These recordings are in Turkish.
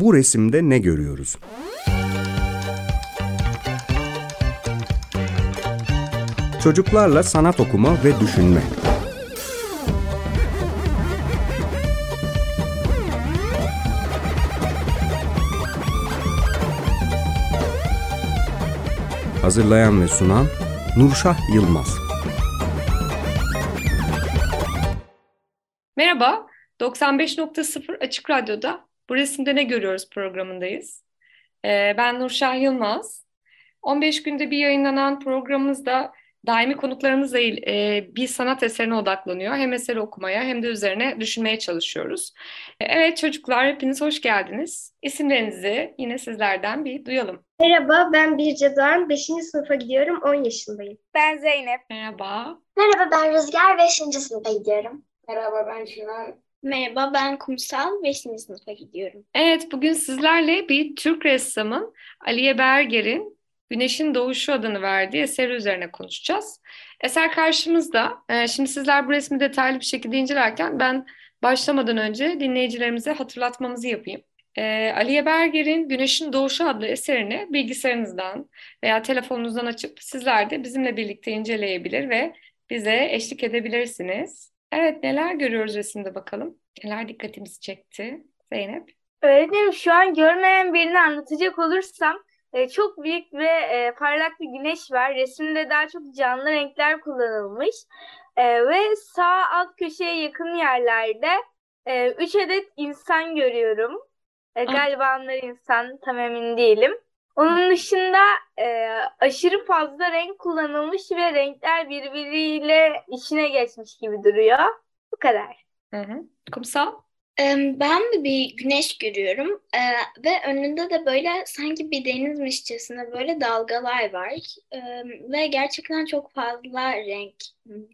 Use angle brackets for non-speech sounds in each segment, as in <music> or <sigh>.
Bu resimde ne görüyoruz? Çocuklarla sanat okuma ve düşünme. Hazırlayan ve sunan Nurşah Yılmaz. Merhaba, 95.0 Açık Radyo'da Bu Resimde Ne Görüyoruz programındayız. Ee, ben Nurşah Yılmaz. 15 günde bir yayınlanan programımızda daimi konuklarımızla e, bir sanat eserine odaklanıyor. Hem eseri okumaya hem de üzerine düşünmeye çalışıyoruz. E, evet çocuklar hepiniz hoş geldiniz. İsimlerinizi yine sizlerden bir duyalım. Merhaba ben Birce Doğan. 5. sınıfa gidiyorum. 10 yaşındayım. Ben Zeynep. Merhaba. Merhaba ben Rüzgar. 5. sınıfa gidiyorum. Merhaba ben Çınar. Merhaba ben Kumsal. 5. sınıfa gidiyorum. Evet bugün sizlerle bir Türk ressamın Aliye Berger'in Güneşin Doğuşu adını verdiği eseri üzerine konuşacağız. Eser karşımızda. Ee, şimdi sizler bu resmi detaylı bir şekilde incelerken ben başlamadan önce dinleyicilerimize hatırlatmamızı yapayım. Ee, Aliye Berger'in Güneşin Doğuşu adlı eserini bilgisayarınızdan veya telefonunuzdan açıp sizler de bizimle birlikte inceleyebilir ve bize eşlik edebilirsiniz. Evet neler görüyoruz resimde bakalım. Neler dikkatimizi çekti Zeynep? Öğretmenim şu an görmeyen birini anlatacak olursam e, çok büyük ve e, parlak bir güneş var. Resimde daha çok canlı renkler kullanılmış. E, ve sağ alt köşeye yakın yerlerde e, üç adet insan görüyorum. E, galiba onlar insan tam emin değilim. Onun dışında e, aşırı fazla renk kullanılmış ve renkler birbiriyle içine geçmiş gibi duruyor. Bu kadar. Hı hı. Kumsal? Ben de bir güneş görüyorum ve önünde de böyle sanki bir denizmişçesine böyle dalgalar var ve gerçekten çok fazla renk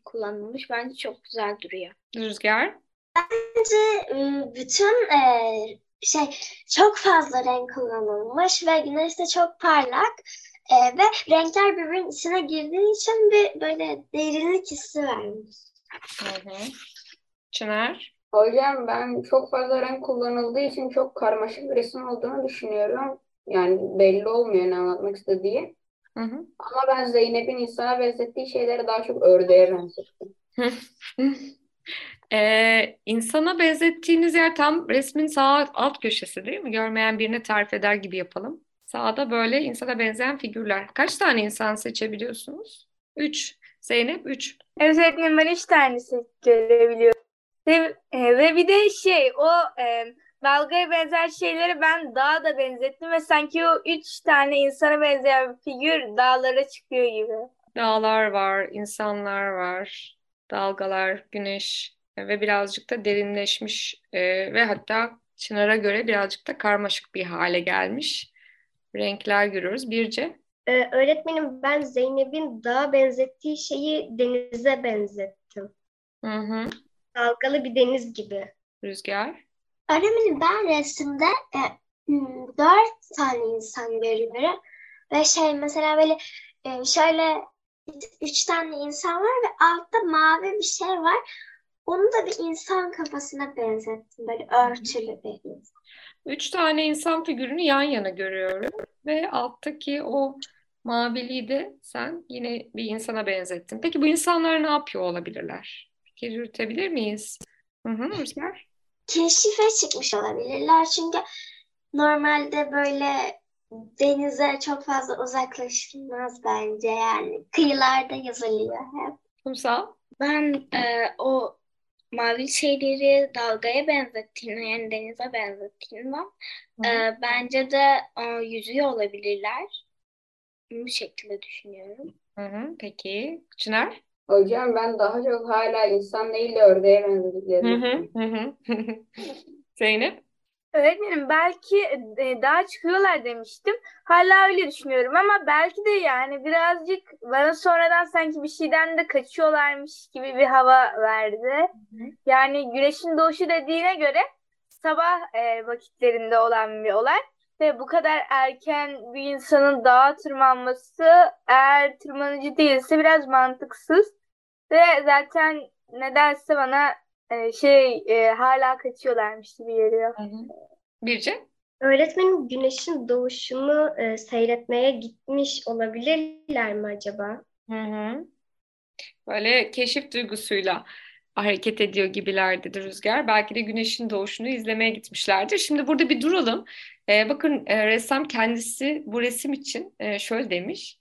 kullanılmış. Bence çok güzel duruyor. Rüzgar? Bence bütün şey çok fazla renk kullanılmış ve güneş de çok parlak ve renkler birbirinin içine girdiği için bir böyle derinlik hissi vermiş. Hı hı. Çınar? Hocam ben çok fazla renk kullanıldığı için çok karmaşık bir resim olduğunu düşünüyorum. Yani belli olmuyor ne anlatmak istediği. Hı hı. Ama ben Zeynep'in insana benzettiği şeyleri daha çok ördeğe benzettim. Ee, insana benzettiğiniz yer tam resmin sağ alt köşesi değil mi? Görmeyen birine tarif eder gibi yapalım. Sağda böyle insana benzeyen figürler. Kaç tane insan seçebiliyorsunuz? Üç. Zeynep üç. Evet öğretmenim ben üç tane görebiliyorum. Ve, e, ve bir de şey o e, dalgaya benzer şeyleri ben dağa da benzettim ve sanki o üç tane insana benzeyen figür dağlara çıkıyor gibi. Dağlar var, insanlar var, dalgalar, güneş ve birazcık da derinleşmiş e, ve hatta Çınar'a göre birazcık da karmaşık bir hale gelmiş. Renkler görüyoruz. Birce? Ee, öğretmenim ben Zeynep'in dağa benzettiği şeyi denize benzettim. Hı hı. Dalgalı bir deniz gibi. Rüzgar? Öğretmenim ben resimde e, dört tane insan görüyorum. Ve şey mesela böyle e, şöyle üç tane insan var ve altta mavi bir şey var. Onu da bir insan kafasına benzettim. Böyle örtülü bir insan. Üç tane insan figürünü yan yana görüyorum. Ve alttaki o maviliği de sen yine bir insana benzettin. Peki bu insanlar ne yapıyor olabilirler? Fikir yürütebilir miyiz? Hı hı, Rüzgar. Keşife çıkmış olabilirler. Çünkü normalde böyle denize çok fazla uzaklaşılmaz bence yani. Kıyılarda yazılıyor hep. Kumsal? Ben e, o mavi şeyleri dalgaya benzettiğini yani denize benzettiğini e, bence de e, yüzüyor olabilirler. Bu şekilde düşünüyorum. Hı hı, peki. Çınar? Hocam ben daha çok hala insan değil de ördeğe benzediklerini <laughs> Zeynep? Öğretmenim belki e, daha çıkıyorlar demiştim. Hala öyle düşünüyorum ama belki de yani birazcık bana sonradan sanki bir şeyden de kaçıyorlarmış gibi bir hava verdi. Yani güneşin doğuşu dediğine göre sabah e, vakitlerinde olan bir olay ve bu kadar erken bir insanın dağa tırmanması eğer tırmanıcı değilse biraz mantıksız. Ve zaten nedense bana e, şey e, hala kaçıyorlarmış gibi geliyor. Birce? Öğretmenim güneşin doğuşunu e, seyretmeye gitmiş olabilirler mi acaba? Hı hı. Böyle keşif duygusuyla hareket ediyor gibilerdi Rüzgar. Belki de güneşin doğuşunu izlemeye gitmişlerdir. Şimdi burada bir duralım. Ee, bakın e, ressam kendisi bu resim için e, şöyle demiş.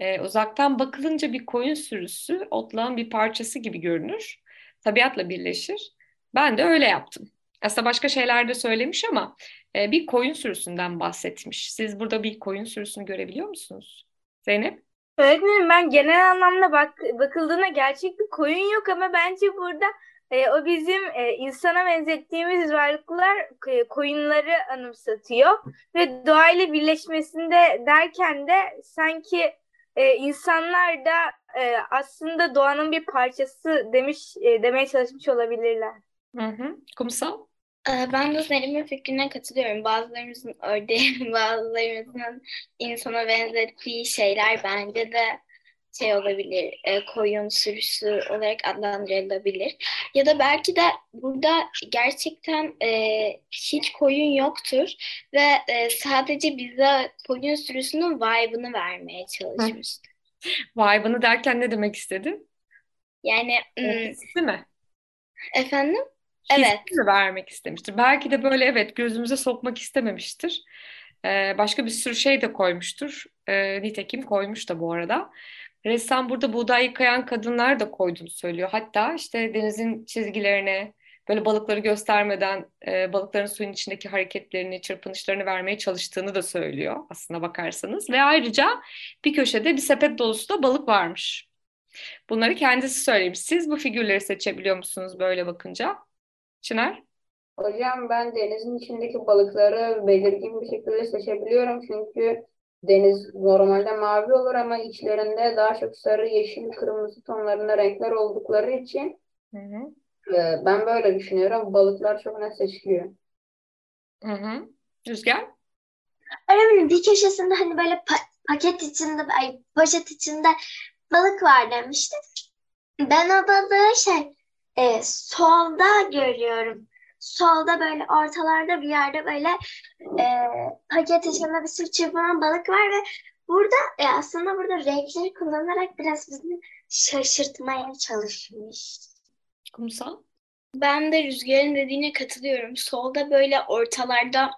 E, uzaktan bakılınca bir koyun sürüsü otlağın bir parçası gibi görünür. Tabiatla birleşir. Ben de öyle yaptım. Aslında başka şeyler de söylemiş ama e, bir koyun sürüsünden bahsetmiş. Siz burada bir koyun sürüsünü görebiliyor musunuz? Zeynep? Öğretmenim ben genel anlamda bak bakıldığında gerçek bir koyun yok ama bence burada e, o bizim e, insana benzettiğimiz varlıklar e, koyunları anımsatıyor ve doğayla birleşmesinde derken de sanki e, insanlar da e, aslında doğanın bir parçası demiş e, demeye çalışmış olabilirler. Hı hı. Kumsal? Ee, Ben de Zeynep'in fikrine katılıyorum. Bazılarımızın ördeği, <laughs> bazılarımızın insana benzettiği şeyler bence de şey olabilir, e, koyun sürüsü olarak adlandırılabilir. Ya da belki de burada gerçekten e, hiç koyun yoktur ve e, sadece bize koyun sürüsünün vibe'ını vermeye çalışmıştır. Vibe'ını derken ne demek istedin? Yani ım, Hissi mi? efendim? Hissi Evet. mi vermek istemiştir? Belki de böyle evet gözümüze sokmak istememiştir. Ee, başka bir sürü şey de koymuştur. Ee, nitekim koymuş da bu arada. Ressam burada buğday yıkayan kadınlar da koyduğunu söylüyor. Hatta işte denizin çizgilerine böyle balıkları göstermeden e, balıkların suyun içindeki hareketlerini, çırpınışlarını vermeye çalıştığını da söylüyor aslına bakarsanız. Ve ayrıca bir köşede bir sepet dolusu da balık varmış. Bunları kendisi söylemiş. Siz bu figürleri seçebiliyor musunuz böyle bakınca? Çınar? Hocam ben denizin içindeki balıkları belirgin bir şekilde seçebiliyorum. Çünkü deniz normalde mavi olur ama içlerinde daha çok sarı, yeşil, kırmızı tonlarında renkler oldukları için Hı hı. e, ben böyle düşünüyorum. Balıklar çok net seçiliyor. Hı hı. Rüzgar? Öğretmenim bir köşesinde hani böyle pa- paket içinde, ay, poşet içinde balık var demişti. Ben o balığı şey e, solda görüyorum. Solda böyle ortalarda bir yerde böyle e, paket içinde bir sürü çırpınan balık var ve burada e, aslında burada renkleri kullanarak biraz bizi şaşırtmaya çalışmış. Kumsal? Ben de Rüzgar'ın dediğine katılıyorum. Solda böyle ortalarda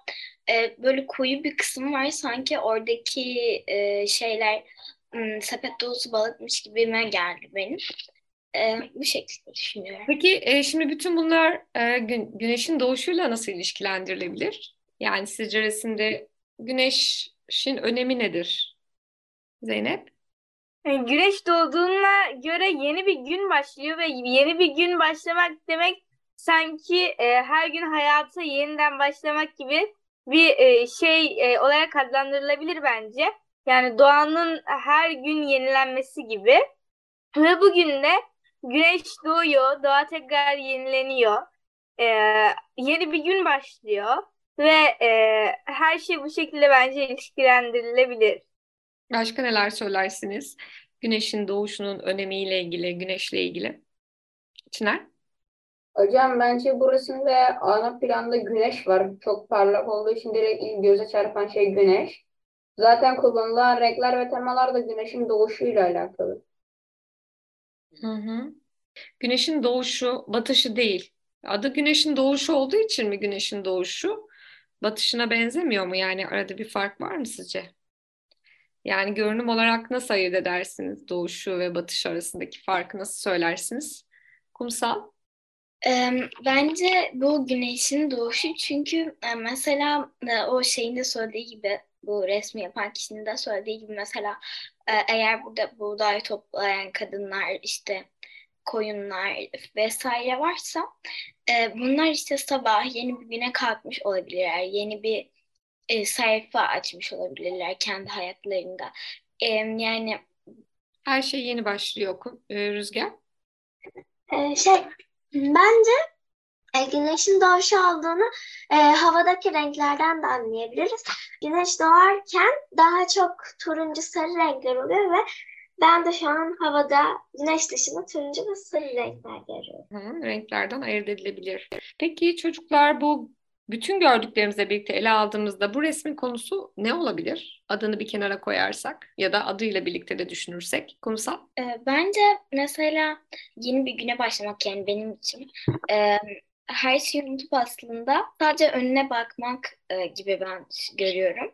e, böyle koyu bir kısım var. Sanki oradaki e, şeyler sepet dolusu balıkmış gibime geldi benim. E, bu şekilde düşünüyorum. Peki e, şimdi bütün bunlar e, gün- güneşin doğuşuyla nasıl ilişkilendirilebilir? Yani sizce resimde güneşin önemi nedir? Zeynep? Yani güneş doğduğuna göre yeni bir gün başlıyor ve yeni bir gün başlamak demek sanki e, her gün hayata yeniden başlamak gibi bir e, şey e, olarak adlandırılabilir bence. Yani doğanın her gün yenilenmesi gibi. Ve bugün de güneş doğuyor, doğa tekrar yenileniyor. E, yeni bir gün başlıyor ve e, her şey bu şekilde bence ilişkilendirilebilir. Başka neler söylersiniz? Güneşin doğuşunun önemiyle ilgili, güneşle ilgili. Çınar? Hocam bence bu resimde ana planda güneş var. Çok parlak olduğu için direkt ilk göze çarpan şey güneş. Zaten kullanılan renkler ve temalar da güneşin doğuşuyla alakalı. Hı hı. Güneşin doğuşu, batışı değil. Adı güneşin doğuşu olduğu için mi güneşin doğuşu? Batışına benzemiyor mu? Yani arada bir fark var mı sizce? Yani görünüm olarak nasıl ayırt edersiniz doğuşu ve batış arasındaki farkı nasıl söylersiniz? Kumsal? Bence bu güneşin doğuşu çünkü e, mesela e, o şeyin de söylediği gibi bu resmi yapan kişinin de söylediği gibi mesela e, eğer burada buğday toplayan kadınlar işte koyunlar vesaire varsa e, bunlar işte sabah yeni bir güne kalkmış olabilirler. Yeni bir e, sayfa açmış olabilirler kendi hayatlarında. E, yani Her şey yeni başlıyor e, Rüzgar. E, şey bence e, güneşin doğuşu olduğunu e, havadaki renklerden de anlayabiliriz. Güneş doğarken daha çok turuncu sarı renkler oluyor ve ben de şu an havada güneş dışında turuncu ve sarı renkler görüyorum. Hı, renklerden ayırt edilebilir. Peki çocuklar bu bütün gördüklerimizle birlikte ele aldığımızda bu resmin konusu ne olabilir? Adını bir kenara koyarsak ya da adıyla birlikte de düşünürsek. Kumsal? Ee, bence mesela yeni bir güne başlamak yani benim için e, her şeyi unutup aslında sadece önüne bakmak e, gibi ben görüyorum.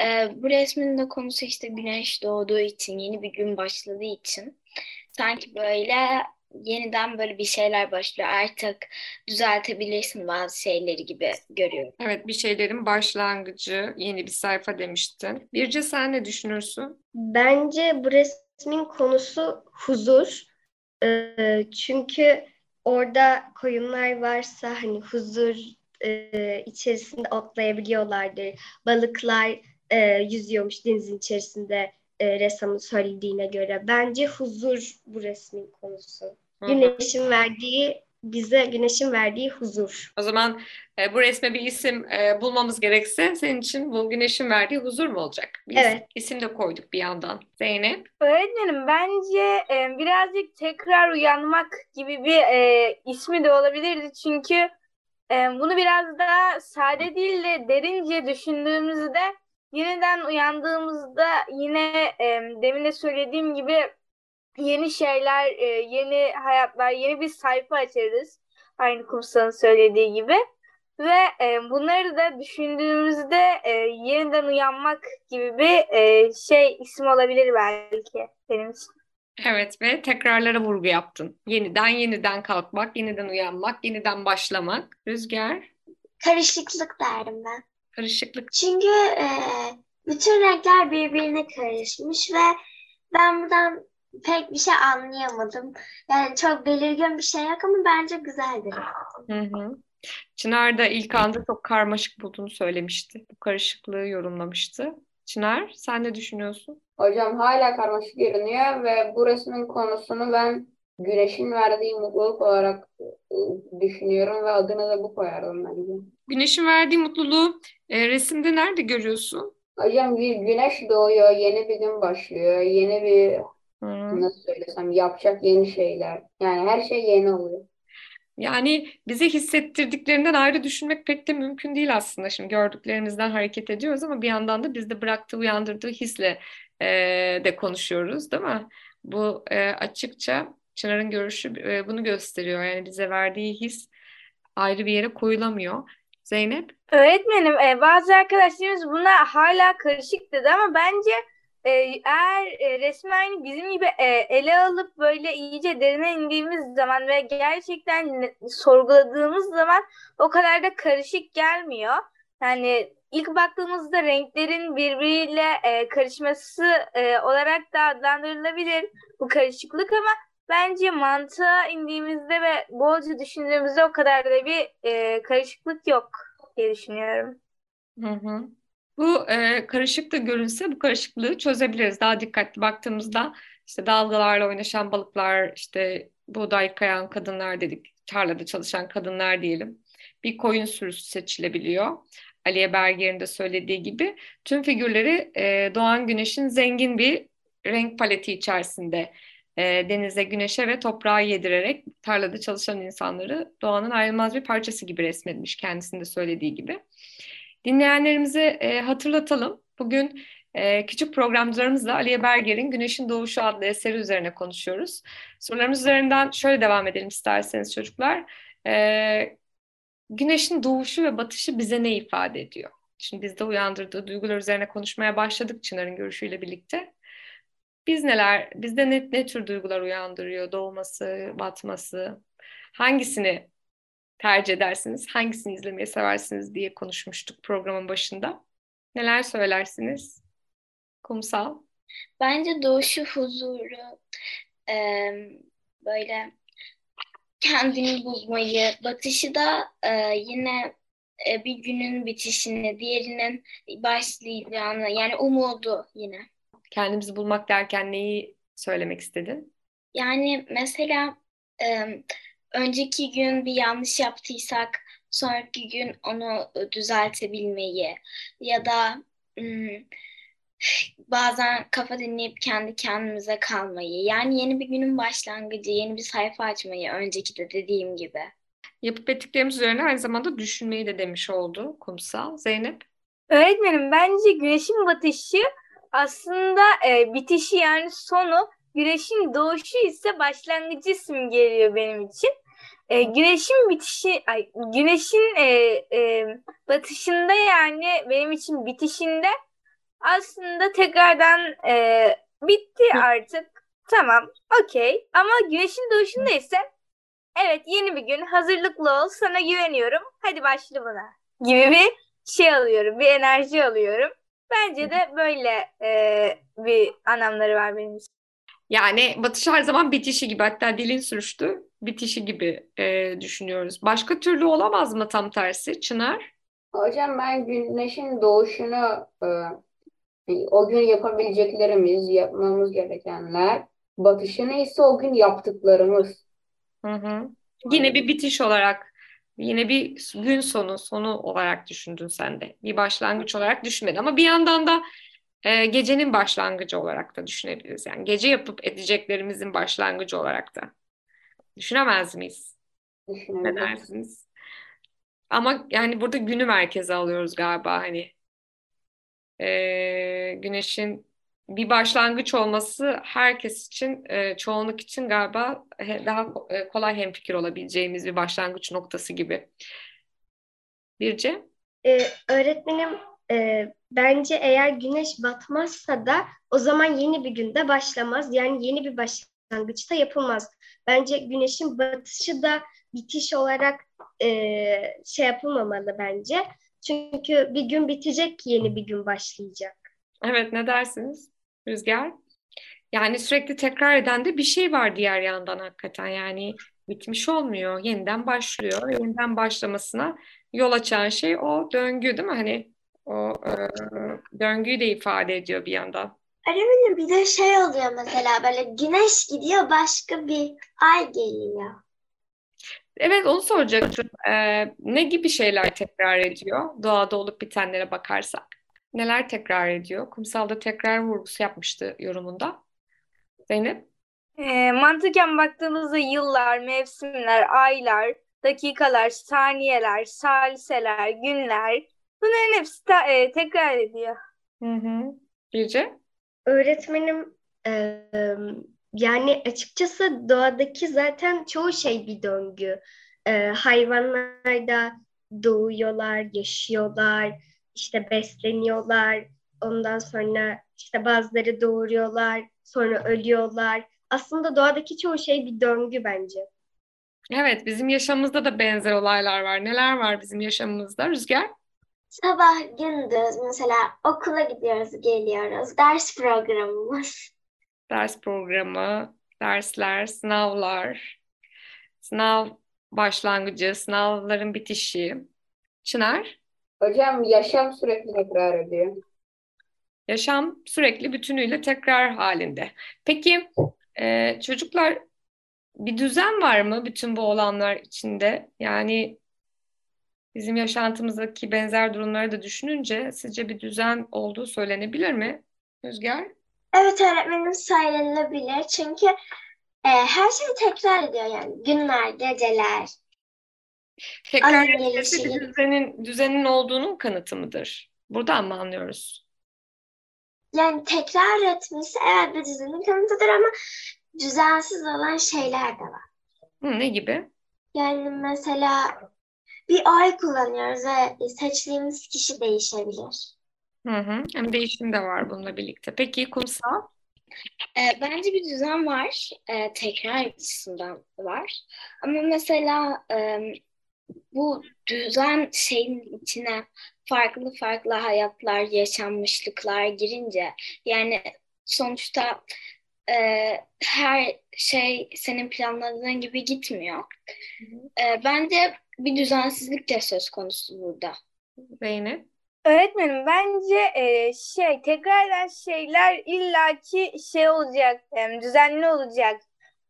E, bu resmin de konusu işte güneş doğduğu için, yeni bir gün başladığı için sanki böyle yeniden böyle bir şeyler başlıyor. Artık düzeltebilirsin bazı şeyleri gibi görüyorum. Evet bir şeylerin başlangıcı, yeni bir sayfa demiştin. Birce sen ne düşünürsün? Bence bu resmin konusu huzur. Ee, çünkü orada koyunlar varsa hani huzur e, içerisinde otlayabiliyorlardır. Balıklar e, yüzüyormuş denizin içerisinde e, ressamın söylediğine göre. Bence huzur bu resmin konusu. Hı hı. Güneşin verdiği bize güneşin verdiği huzur. O zaman e, bu resme bir isim e, bulmamız gerekse senin için bu güneşin verdiği huzur mu olacak? Bir Evet. isim de koyduk bir yandan. Zeynep? Öğretmenim bence e, birazcık tekrar uyanmak gibi bir e, ismi de olabilirdi. Çünkü e, bunu biraz daha sade değil de derince düşündüğümüzde yeniden uyandığımızda yine e, demin de söylediğim gibi yeni şeyler, e, yeni hayatlar, yeni bir sayfa açarız. Aynı Kumsal'ın söylediği gibi. Ve e, bunları da düşündüğümüzde e, yeniden uyanmak gibi bir e, şey isim olabilir belki benim için. Evet ve tekrarlara vurgu yaptın. Yeniden yeniden kalkmak, yeniden uyanmak, yeniden başlamak. Rüzgar, Karışıklık derdim ben. Karışıklık. Çünkü e, bütün renkler birbirine karışmış ve ben buradan pek bir şey anlayamadım. Yani çok belirgin bir şey yok ama bence güzeldir. Hı hı. Çınar da ilk anda çok karmaşık bulduğunu söylemişti. Bu karışıklığı yorumlamıştı. Çınar, sen ne düşünüyorsun? Hocam hala karmaşık görünüyor ve bu resmin konusunu ben güneşin verdiği mutluluk olarak e, düşünüyorum ve adını da bu koyardım bence. Güneşin verdiği mutluluğu e, resimde nerede görüyorsun? Hocam bir güneş doğuyor, yeni bir gün başlıyor, yeni bir Hı. nasıl söylesem yapacak yeni şeyler. Yani her şey yeni oluyor. Yani bize hissettirdiklerinden ayrı düşünmek pek de mümkün değil aslında. Şimdi gördüklerimizden hareket ediyoruz ama bir yandan da bizde bıraktığı, uyandırdığı hisle e, de konuşuyoruz, değil mi? Bu e, açıkça Çınar'ın görüşü e, bunu gösteriyor. Yani bize verdiği his ayrı bir yere koyulamıyor. Zeynep? Öğretmenim, e, bazı arkadaşlarımız buna hala karışık dedi ama bence e, eğer e, resmi aynı bizim gibi ele alıp böyle iyice derine indiğimiz zaman ve gerçekten sorguladığımız zaman o kadar da karışık gelmiyor. Yani ilk baktığımızda renklerin birbiriyle e, karışması olarak da adlandırılabilir bu karışıklık ama bence mantığa indiğimizde ve bolca düşündüğümüzde o kadar da bir e, karışıklık yok diye düşünüyorum. Hı hı. Bu e, karışık da görünse bu karışıklığı çözebiliriz. Daha dikkatli baktığımızda işte dalgalarla oynaşan balıklar, işte buğday kayan kadınlar dedik, tarlada çalışan kadınlar diyelim. Bir koyun sürüsü seçilebiliyor. Aliye Berger'in de söylediği gibi tüm figürleri e, doğan güneşin zengin bir renk paleti içerisinde e, denize, güneşe ve toprağa yedirerek tarlada çalışan insanları doğanın ayrılmaz bir parçası gibi resmetmiş kendisinin de söylediği gibi. Dinleyenlerimize e, hatırlatalım. Bugün e, küçük programcılarımızla Aliye Berger'in Güneşin Doğuşu adlı eseri üzerine konuşuyoruz. Sorularımız üzerinden şöyle devam edelim isterseniz çocuklar. E, güneşin doğuşu ve batışı bize ne ifade ediyor? Şimdi bizde uyandırdığı duygular üzerine konuşmaya başladık Çınar'ın görüşüyle birlikte. Biz neler, bizde ne, ne tür duygular uyandırıyor? Doğması, batması, hangisini tercih edersiniz? Hangisini izlemeyi seversiniz diye konuşmuştuk programın başında. Neler söylersiniz? Kumsal. Bence doğuşu huzuru, e, böyle kendini bulmayı, batışı da e, yine e, bir günün bitişini, diğerinin başlayacağını, yani umudu yine. Kendimizi bulmak derken neyi söylemek istedin? Yani mesela e, önceki gün bir yanlış yaptıysak sonraki gün onu düzeltebilmeyi ya da bazen kafa dinleyip kendi kendimize kalmayı yani yeni bir günün başlangıcı, yeni bir sayfa açmayı önceki de dediğim gibi. yapıp ettiklerimiz üzerine aynı zamanda düşünmeyi de demiş oldu Kumsal. Zeynep? Öğretmenim bence güneşin batışı aslında e, bitişi yani sonu, güneşin doğuşu ise başlangıcı simgeliyor benim için. E, güneşin bitişi, ay, güneşin e, e, batışında yani benim için bitişinde aslında tekrardan e, bitti artık. Tamam, okey. Ama güneşin doğuşunda ise evet yeni bir gün hazırlıklı ol sana güveniyorum. Hadi başla buna gibi bir şey alıyorum, bir enerji alıyorum. Bence de böyle e, bir anlamları var benim için. Yani batış her zaman bitişi gibi hatta dilin sürüştü bitişi gibi e, düşünüyoruz. Başka türlü olamaz mı tam tersi Çınar? Hocam ben güneşin doğuşunu e, o gün yapabileceklerimiz, yapmamız gerekenler, batışını ise o gün yaptıklarımız. Hı hı. Yine bir bitiş olarak, yine bir gün sonu, sonu olarak düşündün sen de. Bir başlangıç olarak düşünmedin. Ama bir yandan da e, gecenin başlangıcı olarak da düşünebiliriz. Yani gece yapıp edeceklerimizin başlangıcı olarak da. Düşünemez miyiz? Ne dersiniz? Ama yani burada günü merkeze alıyoruz galiba hani. Ee, güneşin bir başlangıç olması herkes için, e, çoğunluk için galiba daha e, kolay hemfikir olabileceğimiz bir başlangıç noktası gibi. Birce? Ee, öğretmenim e, bence eğer güneş batmazsa da o zaman yeni bir günde başlamaz. Yani yeni bir başlangıçta yapılmaz. Bence güneşin batışı da bitiş olarak e, şey yapılmamalı bence. Çünkü bir gün bitecek ki yeni bir gün başlayacak. Evet ne dersiniz Rüzgar? Yani sürekli tekrar eden de bir şey var diğer yandan hakikaten. Yani bitmiş olmuyor. Yeniden başlıyor. Yeniden başlamasına yol açan şey o döngü değil mi? Hani o e, döngüyü de ifade ediyor bir yandan. Öğretmenim bir de şey oluyor mesela böyle güneş gidiyor başka bir ay geliyor. Evet onu soracaktım. Ee, ne gibi şeyler tekrar ediyor doğada olup bitenlere bakarsak? Neler tekrar ediyor? Kumsalda tekrar vurgusu yapmıştı yorumunda. Zeynep? E, mantıken baktığımızda yıllar, mevsimler, aylar, dakikalar, saniyeler, saliseler, günler bunların hepsi ta- e, tekrar ediyor. Hı hı. Birce? Öğretmenim e, yani açıkçası doğadaki zaten çoğu şey bir döngü. E, hayvanlar da doğuyorlar, yaşıyorlar, işte besleniyorlar. Ondan sonra işte bazıları doğuruyorlar, sonra ölüyorlar. Aslında doğadaki çoğu şey bir döngü bence. Evet, bizim yaşamımızda da benzer olaylar var. Neler var bizim yaşamımızda? Rüzgar? Sabah gündüz mesela okula gidiyoruz geliyoruz. Ders programımız. Ders programı, dersler, sınavlar, sınav başlangıcı, sınavların bitişi. Çınar? Hocam yaşam sürekli tekrar ediyor. Yaşam sürekli bütünüyle tekrar halinde. Peki e, çocuklar bir düzen var mı bütün bu olanlar içinde? Yani bizim yaşantımızdaki benzer durumları da düşününce sizce bir düzen olduğu söylenebilir mi? Rüzgar? Evet öğretmenim söylenebilir çünkü e, her şey tekrar ediyor yani günler, geceler. Tekrar etmesi bir gelişi. düzenin, düzenin olduğunun kanıtı mıdır? Buradan mı anlıyoruz? Yani tekrar etmesi evet bir düzenin kanıtıdır ama düzensiz olan şeyler de var. Hı, ne gibi? Yani mesela bir ay kullanıyoruz ve seçtiğimiz kişi değişebilir. Hı hı. Hem değişim de var bununla birlikte. Peki kumsal? E, bence bir düzen var. E, tekrar açısından var. Ama mesela e, bu düzen şeyin içine farklı farklı hayatlar, yaşanmışlıklar girince yani sonuçta e, her şey senin planladığın gibi gitmiyor. E, bence bir düzensizlik de söz konusu burada. Zeynep? Öğretmenim bence e, şey tekrar eden şeyler illaki şey olacak, em, düzenli olacak,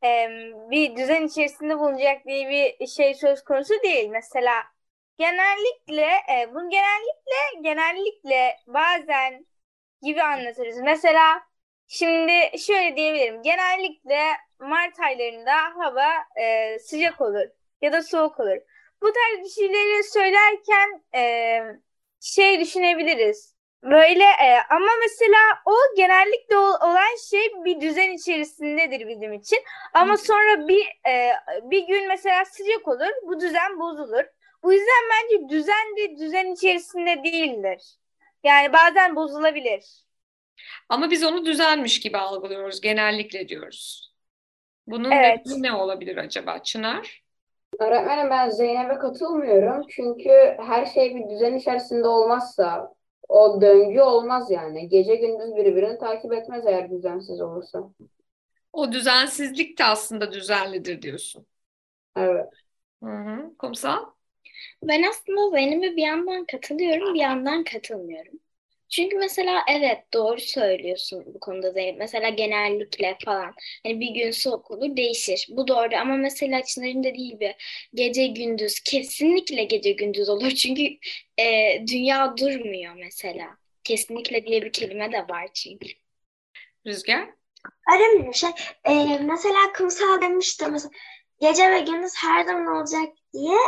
em, bir düzen içerisinde bulunacak diye bir şey söz konusu değil. Mesela genellikle e, bunu genellikle genellikle bazen gibi anlatırız. Mesela şimdi şöyle diyebilirim. Genellikle Mart aylarında hava e, sıcak olur ya da soğuk olur. bu tarz bir şeyleri söylerken e, şey düşünebiliriz. Böyle e, ama mesela o genellikle ol- olan şey bir düzen içerisindedir bizim için. Ama sonra bir e, bir gün mesela sıcak olur, bu düzen bozulur. Bu yüzden bence düzen de düzen içerisinde değildir. Yani bazen bozulabilir. Ama biz onu düzenmiş gibi algılıyoruz, genellikle diyoruz. Bunun Evet. nedeni ne olabilir acaba Çınar? Öğretmenim ben Zeynep'e katılmıyorum. Çünkü her şey bir düzen içerisinde olmazsa o döngü olmaz yani. Gece gündüz birbirini takip etmez eğer düzensiz olursa. O düzensizlik de aslında düzenlidir diyorsun. Evet. Hı hı. Kumsal? Ben aslında Zeynep'e bir yandan katılıyorum, bir yandan katılmıyorum. Çünkü mesela evet doğru söylüyorsun bu konuda Zeynep. Mesela genellikle falan hani bir gün soğuk olur değişir. Bu doğru ama mesela Çınar'ın dediği gibi gece gündüz kesinlikle gece gündüz olur. <laughs> Çünkü e, dünya durmuyor mesela. Kesinlikle diye bir kelime de var çünkü. Rüzgar? Öyle şey. e, mesela kumsal demişti mesela gece ve gündüz her zaman olacak diye.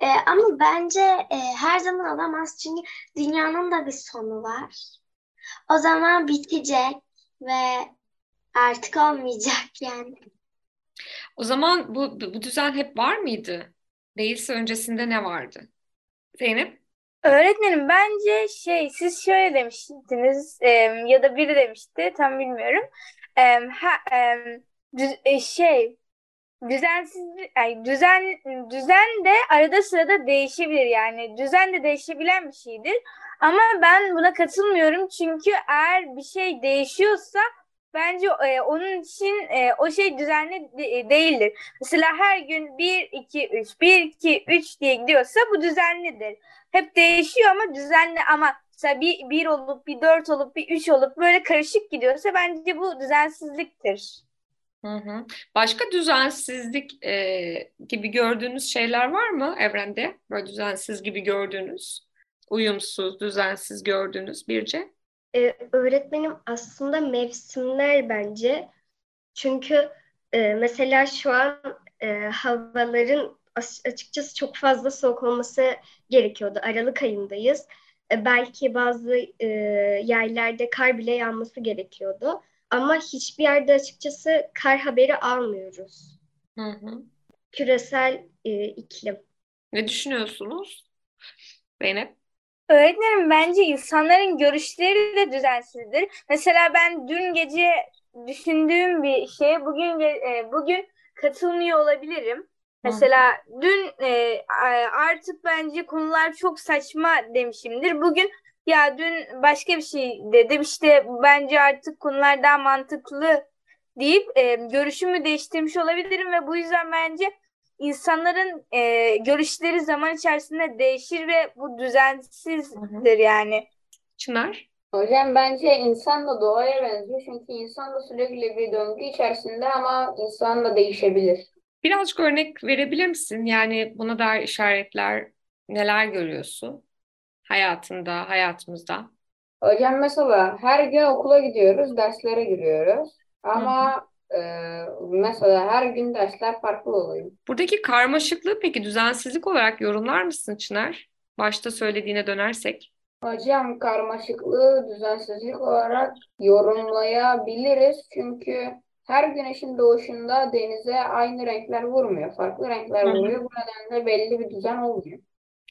E, ama bence e, her zaman olamaz çünkü dünyanın da bir sonu var. O zaman bitecek ve artık olmayacak yani. O zaman bu, bu düzen hep var mıydı? Değilse öncesinde ne vardı? Zeynep? Öğretmenim bence şey siz şöyle demiştiniz e, ya da biri demişti tam bilmiyorum. E, ha, e, düz- e, şey düzensiz ay, düzen düzen de arada sırada değişebilir yani düzen de değişebilen bir şeydir. Ama ben buna katılmıyorum çünkü eğer bir şey değişiyorsa bence e, onun için e, o şey düzenli de- değildir. Mesela her gün 1 2 3 1 2 3 diye gidiyorsa bu düzenlidir hep değişiyor ama düzenli ama mesela bir, bir olup bir dört olup bir üç olup böyle karışık gidiyorsa bence bu düzensizliktir. Hı hı. Başka düzensizlik e, gibi gördüğünüz şeyler var mı evrende? Böyle düzensiz gibi gördüğünüz, uyumsuz, düzensiz gördüğünüz Birce? Ee, öğretmenim aslında mevsimler bence. Çünkü e, mesela şu an e, havaların as- açıkçası çok fazla soğuk olması gerekiyordu. Aralık ayındayız. E, belki bazı e, yerlerde kar bile yağması gerekiyordu. Ama hiçbir yerde açıkçası kar haberi almıyoruz. Hı hı. Küresel e, iklim. Ne düşünüyorsunuz? Zeynep? Öğretmenim bence insanların görüşleri de düzensizdir. Mesela ben dün gece düşündüğüm bir şeye bugün e, bugün katılmıyor olabilirim. Mesela dün e, artık bence konular çok saçma demişimdir. Bugün ya dün başka bir şey dedim işte bence artık konular daha mantıklı deyip e, görüşümü değiştirmiş olabilirim ve bu yüzden bence insanların e, görüşleri zaman içerisinde değişir ve bu düzensizdir yani. Çınar? Hocam bence insan da doğaya benziyor. Çünkü insan da sürekli bir döngü içerisinde ama insan da değişebilir. Birazcık örnek verebilir misin? Yani buna dair işaretler neler görüyorsun hayatında, hayatımızda? Hocam mesela her gün okula gidiyoruz, derslere giriyoruz. Ama e, mesela her gün dersler farklı oluyor. Buradaki karmaşıklığı peki düzensizlik olarak yorumlar mısın Çınar? Başta söylediğine dönersek. Hocam karmaşıklığı düzensizlik olarak yorumlayabiliriz. Çünkü her güneşin doğuşunda denize aynı renkler vurmuyor. Farklı renkler vuruyor. Bu nedenle belli bir düzen olmuyor.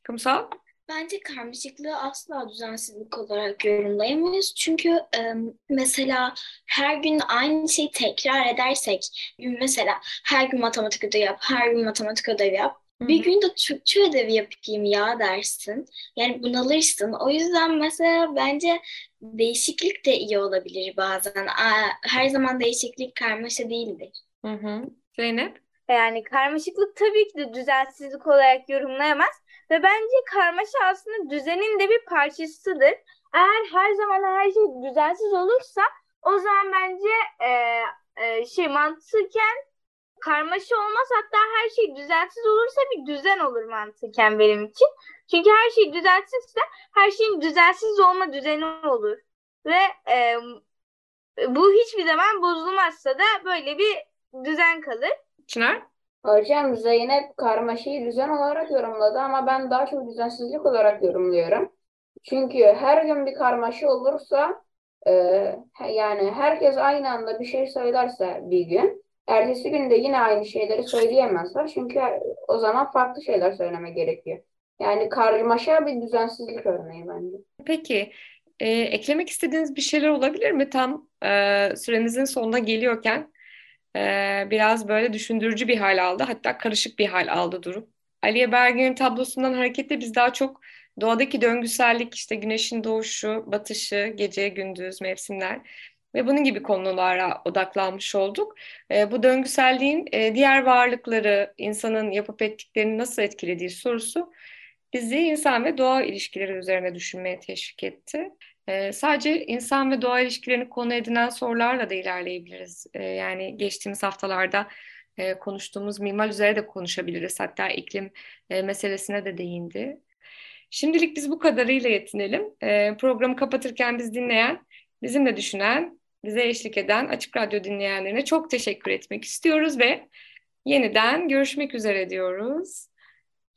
Kumsal? Bence karmaşıklığı asla düzensizlik olarak yorumlayamayız. Çünkü e, mesela her gün aynı şeyi tekrar edersek, mesela her gün matematik ödevi yap, her gün matematik ödevi yap. Hı Bir gün de Türkçe ödevi yapayım ya dersin. Yani bunalırsın. O yüzden mesela bence değişiklik de iyi olabilir bazen. Aa, Her zaman değişiklik karmaşa değildir. Hı hı. Zeynep? Yani karmaşıklık tabii ki de düzensizlik olarak yorumlayamaz ve bence karmaşa aslında düzenin de bir parçasıdır. Eğer her zaman her şey düzensiz olursa o zaman bence e, e, şey mantıken karmaşa olmaz hatta her şey düzensiz olursa bir düzen olur mantıken benim için. Çünkü her şey düzensizse her şeyin düzensiz olma düzeni olur ve e, bu hiçbir zaman bozulmazsa da böyle bir düzen kalır. Çınar? Hocam Zeynep karmaşayı düzen olarak yorumladı ama ben daha çok düzensizlik olarak yorumluyorum. Çünkü her gün bir karmaşa olursa e, yani herkes aynı anda bir şey söylerse bir gün ertesi gün de yine aynı şeyleri söyleyemezler. Çünkü o zaman farklı şeyler söyleme gerekiyor. Yani karmaşa bir düzensizlik örneği bence. Peki, e, eklemek istediğiniz bir şeyler olabilir mi? Tam e, süremizin sonuna geliyorken e, biraz böyle düşündürücü bir hal aldı. Hatta karışık bir hal aldı durum. Aliye Bergen'in tablosundan hareketle biz daha çok doğadaki döngüsellik, işte güneşin doğuşu, batışı, gece, gündüz, mevsimler ve bunun gibi konulara odaklanmış olduk. E, bu döngüselliğin e, diğer varlıkları, insanın yapıp ettiklerini nasıl etkilediği sorusu bizi insan ve doğa ilişkileri üzerine düşünmeye teşvik etti. Ee, sadece insan ve doğa ilişkilerini konu edinen sorularla da ilerleyebiliriz. Ee, yani geçtiğimiz haftalarda e, konuştuğumuz mimar üzere de konuşabiliriz. Hatta iklim e, meselesine de değindi. Şimdilik biz bu kadarıyla yetinelim. E, programı kapatırken biz dinleyen, bizimle düşünen, bize eşlik eden Açık Radyo dinleyenlerine çok teşekkür etmek istiyoruz ve yeniden görüşmek üzere diyoruz.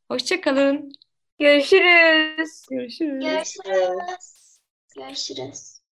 Hoşçakalın. Görüşürüz. Görüşürüz. Görüşürüz. Görüşürüz.